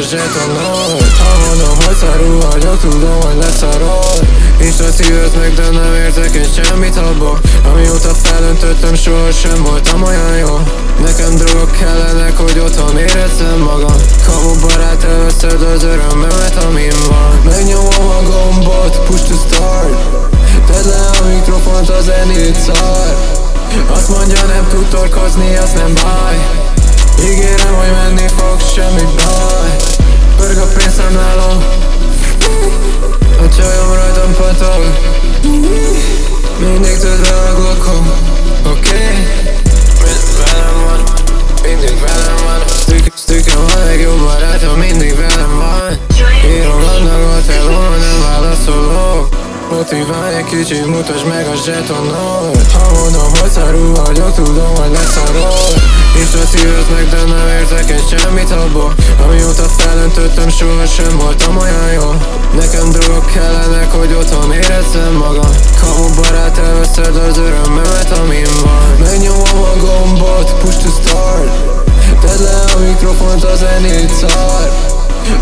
zsetonot Ha mondom, hogy szarul vagyok, tudom, hogy leszarol. Nincs a szíved meg, de nem értek én semmit abból Amióta felöntöttem, sohasem voltam olyan jó. Nekem drogok kellenek, hogy otthon érezzem magam. Kamu barát, elveszed az örömömet, amin van. Megnyomom a gombot, push to start. Tedd le a mikrofont, a zenét szar. Azt mondja nem tud torkozni, az nem baj. Ígérem, Mindig töltve a glockom Oké? Okay. Velem van Mindig velem van. Sztük, Sztükem a legjobb barátom Mindig velem van. Írom annak a telón Nem válaszolok. Motiválj egy kicsit, mutasd meg a zsetonot Ha mondom, hogy szarul vagyok, tudom, hogy leszarol Szíved meg, de nem értek egy semmit abból. Amióta felöntöttem, sohasem voltam olyan jó. Nekem drogok kellenek, hogy otthon érezzem magam. Kamu barát, elveszed az örömömet, amin van. Megnyomom a gombot, push to start. Tedd le a mikrofont, a zenét szar.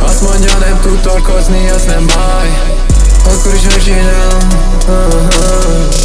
Azt mondja nem tud torkozni, az nem baj. Akkor is megcsinálom. uh-huh.